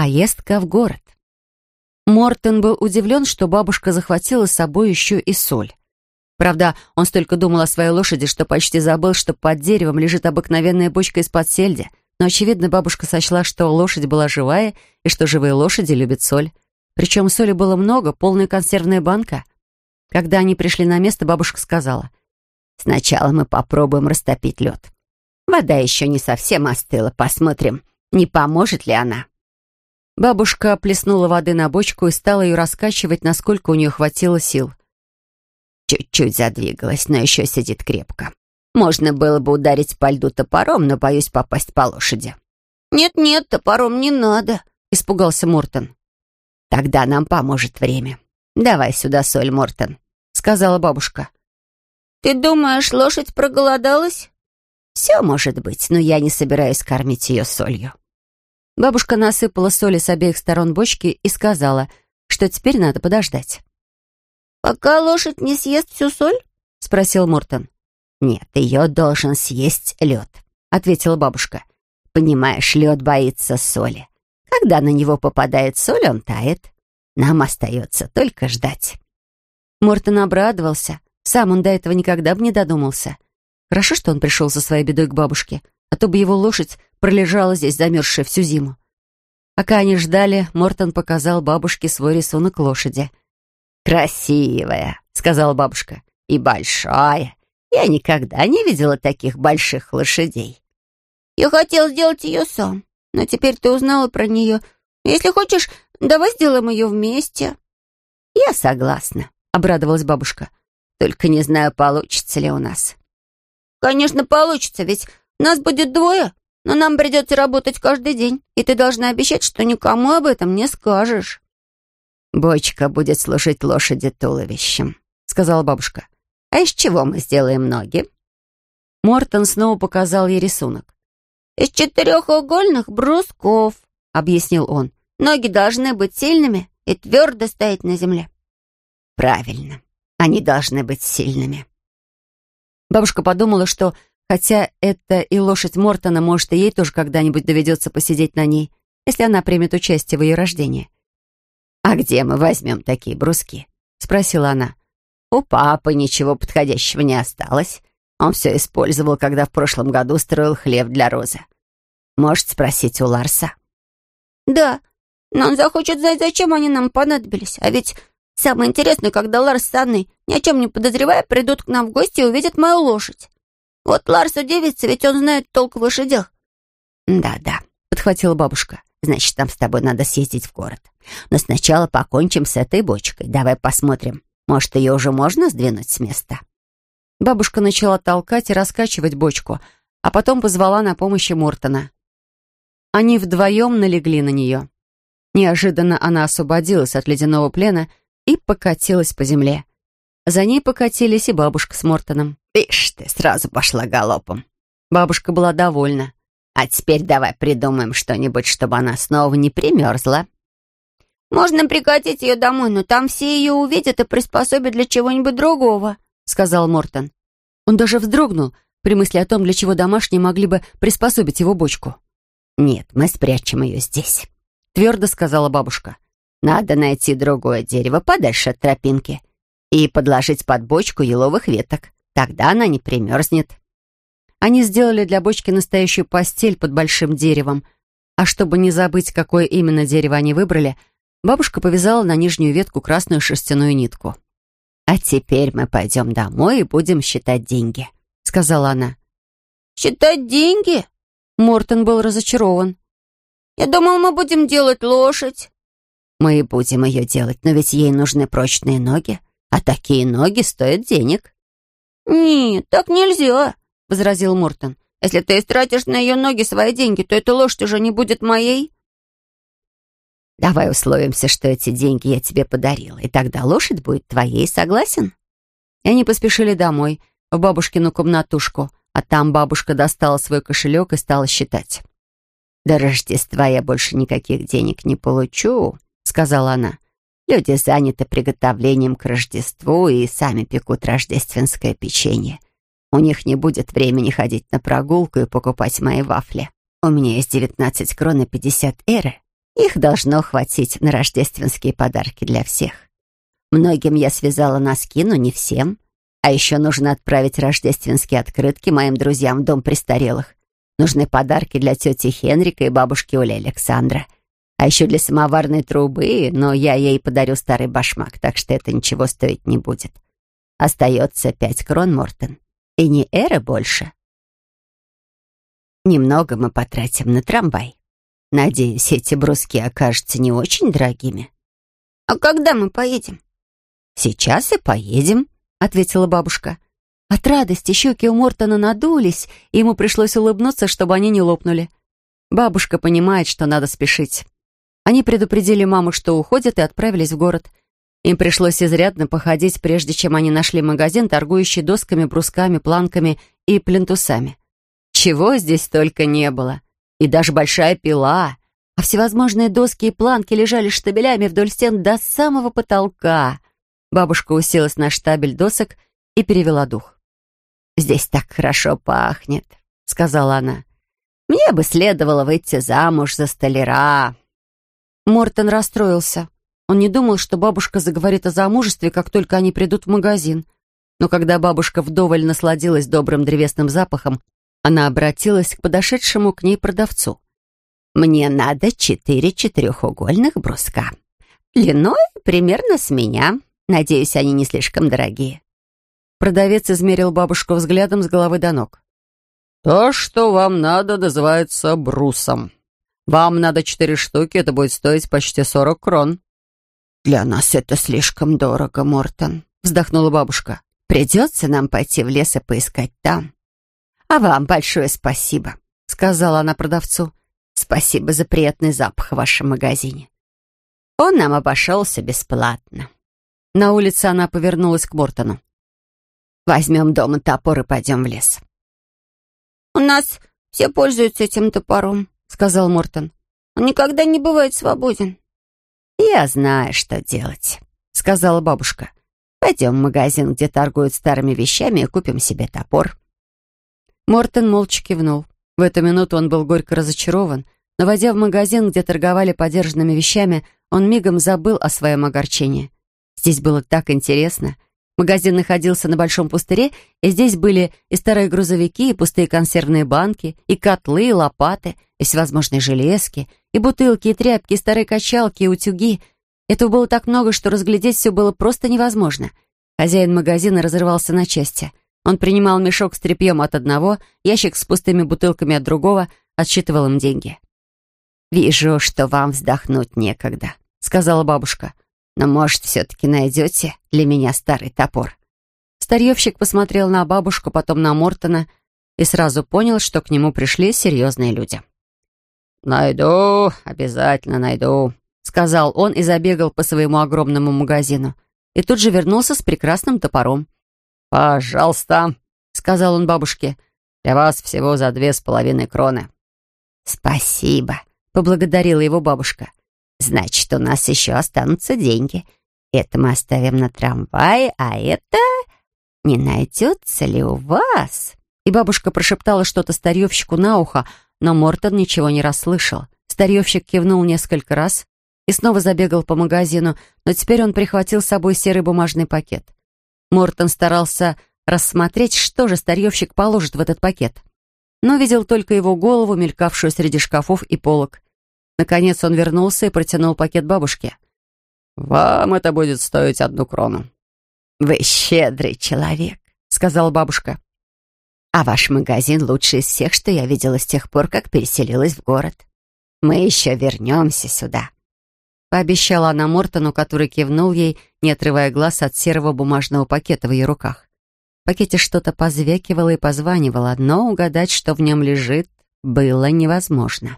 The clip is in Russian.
Поездка в город. Мортон был удивлен, что бабушка захватила с собой еще и соль. Правда, он столько думал о своей лошади, что почти забыл, что под деревом лежит обыкновенная бочка из-под сельди. Но, очевидно, бабушка сочла, что лошадь была живая и что живые лошади любят соль. Причем соли было много, полная консервная банка. Когда они пришли на место, бабушка сказала, «Сначала мы попробуем растопить лед. Вода еще не совсем остыла, посмотрим, не поможет ли она». Бабушка плеснула воды на бочку и стала ее раскачивать, насколько у нее хватило сил. Чуть-чуть задвигалась, но еще сидит крепко. Можно было бы ударить по льду топором, но боюсь попасть по лошади. «Нет-нет, топором не надо», — испугался Мортон. «Тогда нам поможет время. Давай сюда соль, Мортон», — сказала бабушка. «Ты думаешь, лошадь проголодалась?» «Все может быть, но я не собираюсь кормить ее солью». Бабушка насыпала соли с обеих сторон бочки и сказала, что теперь надо подождать. «Пока лошадь не съест всю соль?» — спросил Мортон. «Нет, ее должен съесть лед», — ответила бабушка. «Понимаешь, лед боится соли. Когда на него попадает соль, он тает. Нам остается только ждать». Мортон обрадовался. Сам он до этого никогда бы не додумался. Хорошо, что он пришел со своей бедой к бабушке, а то бы его лошадь пролежала здесь, замерзшая всю зиму. Пока они ждали, Мортон показал бабушке свой рисунок лошади — «Красивая», — сказала бабушка, — «и большая. Я никогда не видела таких больших лошадей». «Я хотел сделать ее сам, но теперь ты узнала про нее. Если хочешь, давай сделаем ее вместе». «Я согласна», — обрадовалась бабушка. «Только не знаю, получится ли у нас». «Конечно, получится, ведь нас будет двое, но нам придется работать каждый день, и ты должна обещать, что никому об этом не скажешь». «Бочка будет служить лошади туловищем», — сказала бабушка. «А из чего мы сделаем ноги?» Мортон снова показал ей рисунок. «Из четырехугольных брусков», — объяснил он. «Ноги должны быть сильными и твердо стоять на земле». «Правильно. Они должны быть сильными». Бабушка подумала, что, хотя это и лошадь Мортона, может, и ей тоже когда-нибудь доведется посидеть на ней, если она примет участие в ее рождении. «А где мы возьмем такие бруски?» — спросила она. «У папы ничего подходящего не осталось. Он все использовал, когда в прошлом году строил хлеб для Розы. Может спросить у Ларса?» «Да, но он захочет знать, зачем они нам понадобились. А ведь самое интересное, когда Ларс с Анной, ни о чем не подозревая, придут к нам в гости и увидят мою лошадь. Вот Ларс удивится, ведь он знает толк в лошадях». «Да-да», — подхватила бабушка. Значит, нам с тобой надо съездить в город. Но сначала покончим с этой бочкой. Давай посмотрим. Может, ее уже можно сдвинуть с места?» Бабушка начала толкать и раскачивать бочку, а потом позвала на помощь Мортона. Они вдвоем налегли на нее. Неожиданно она освободилась от ледяного плена и покатилась по земле. За ней покатились и бабушка с Мортоном. «Ишь ты, сразу пошла галопом!» Бабушка была довольна. А теперь давай придумаем что-нибудь, чтобы она снова не примерзла». «Можно прикатить ее домой, но там все ее увидят и приспособят для чего-нибудь другого», — сказал Мортон. Он даже вздрогнул при мысли о том, для чего домашние могли бы приспособить его бочку. «Нет, мы спрячем ее здесь», — твердо сказала бабушка. «Надо найти другое дерево подальше от тропинки и подложить под бочку еловых веток. Тогда она не примерзнет». Они сделали для бочки настоящую постель под большим деревом. А чтобы не забыть, какое именно дерево они выбрали, бабушка повязала на нижнюю ветку красную шерстяную нитку. «А теперь мы пойдем домой и будем считать деньги», — сказала она. «Считать деньги?» Мортон был разочарован. «Я думал, мы будем делать лошадь». «Мы и будем ее делать, но ведь ей нужны прочные ноги, а такие ноги стоят денег». «Нет, так нельзя. — возразил Мортон. «Если ты истратишь на ее ноги свои деньги, то эта лошадь уже не будет моей». «Давай условимся, что эти деньги я тебе подарила, и тогда лошадь будет твоей, согласен?» И они поспешили домой, в бабушкину комнатушку, а там бабушка достала свой кошелек и стала считать. «До Рождества я больше никаких денег не получу», — сказала она. «Люди заняты приготовлением к Рождеству и сами пекут рождественское печенье. У них не будет времени ходить на прогулку и покупать мои вафли. У меня есть 19 крон и 50 эры. Их должно хватить на рождественские подарки для всех. Многим я связала носки, но не всем. А еще нужно отправить рождественские открытки моим друзьям в дом престарелых. Нужны подарки для тети Хенрика и бабушки Оли Александра. А еще для самоварной трубы, но я ей подарю старый башмак, так что это ничего стоить не будет. Остается пять крон, Мортон. И не эра больше. Немного мы потратим на трамвай. Надеюсь, эти бруски окажутся не очень дорогими. А когда мы поедем? Сейчас и поедем, ответила бабушка. От радости щеки у Мортона надулись, и ему пришлось улыбнуться, чтобы они не лопнули. Бабушка понимает, что надо спешить. Они предупредили маму, что уходят, и отправились в город. Им пришлось изрядно походить, прежде чем они нашли магазин, торгующий досками, брусками, планками и плинтусами. Чего здесь только не было. И даже большая пила. А всевозможные доски и планки лежали штабелями вдоль стен до самого потолка. Бабушка уселась на штабель досок и перевела дух. «Здесь так хорошо пахнет», — сказала она. «Мне бы следовало выйти замуж за столяра». Мортон расстроился. Он не думал, что бабушка заговорит о замужестве, как только они придут в магазин. Но когда бабушка вдоволь насладилась добрым древесным запахом, она обратилась к подошедшему к ней продавцу. «Мне надо четыре четырехугольных бруска. Длиной примерно с меня. Надеюсь, они не слишком дорогие». Продавец измерил бабушку взглядом с головы до ног. «То, что вам надо, называется брусом. Вам надо четыре штуки, это будет стоить почти сорок крон». «Для нас это слишком дорого, Мортон», — вздохнула бабушка. «Придется нам пойти в лес и поискать там». «А вам большое спасибо», — сказала она продавцу. «Спасибо за приятный запах в вашем магазине. Он нам обошелся бесплатно». На улице она повернулась к Мортону. «Возьмем дома топор и пойдем в лес». «У нас все пользуются этим топором», — сказал Мортон. «Он никогда не бывает свободен». «Я знаю, что делать», — сказала бабушка. «Пойдем в магазин, где торгуют старыми вещами, и купим себе топор». Мортон молча кивнул. В эту минуту он был горько разочарован, но, войдя в магазин, где торговали подержанными вещами, он мигом забыл о своем огорчении. Здесь было так интересно. Магазин находился на большом пустыре, и здесь были и старые грузовики, и пустые консервные банки, и котлы, и лопаты, и всевозможные железки, и бутылки, и тряпки, и старые качалки, и утюги. Этого было так много, что разглядеть все было просто невозможно. Хозяин магазина разрывался на части. Он принимал мешок с тряпьем от одного, ящик с пустыми бутылками от другого, отсчитывал им деньги. «Вижу, что вам вздохнуть некогда», — сказала бабушка. «Но, может, все-таки найдете для меня старый топор?» Старьевщик посмотрел на бабушку, потом на Мортона и сразу понял, что к нему пришли серьезные люди. «Найду, обязательно найду», — сказал он и забегал по своему огромному магазину. И тут же вернулся с прекрасным топором. «Пожалуйста», — сказал он бабушке, — «для вас всего за две с половиной кроны». «Спасибо», — поблагодарила его бабушка. «Значит, у нас еще останутся деньги. Это мы оставим на трамвае, а это... Не найдется ли у вас?» И бабушка прошептала что-то старьевщику на ухо, но Мортон ничего не расслышал. Старьевщик кивнул несколько раз и снова забегал по магазину, но теперь он прихватил с собой серый бумажный пакет. Мортон старался рассмотреть, что же старьевщик положит в этот пакет. Но видел только его голову, мелькавшую среди шкафов и полок. Наконец он вернулся и протянул пакет бабушке. «Вам это будет стоить одну крону». «Вы щедрый человек», — сказала бабушка. А ваш магазин лучший из всех, что я видела с тех пор, как переселилась в город. Мы еще вернемся сюда». Пообещала она Мортону, который кивнул ей, не отрывая глаз от серого бумажного пакета в ее руках. В пакете что-то позвякивало и позванивало, но угадать, что в нем лежит, было невозможно.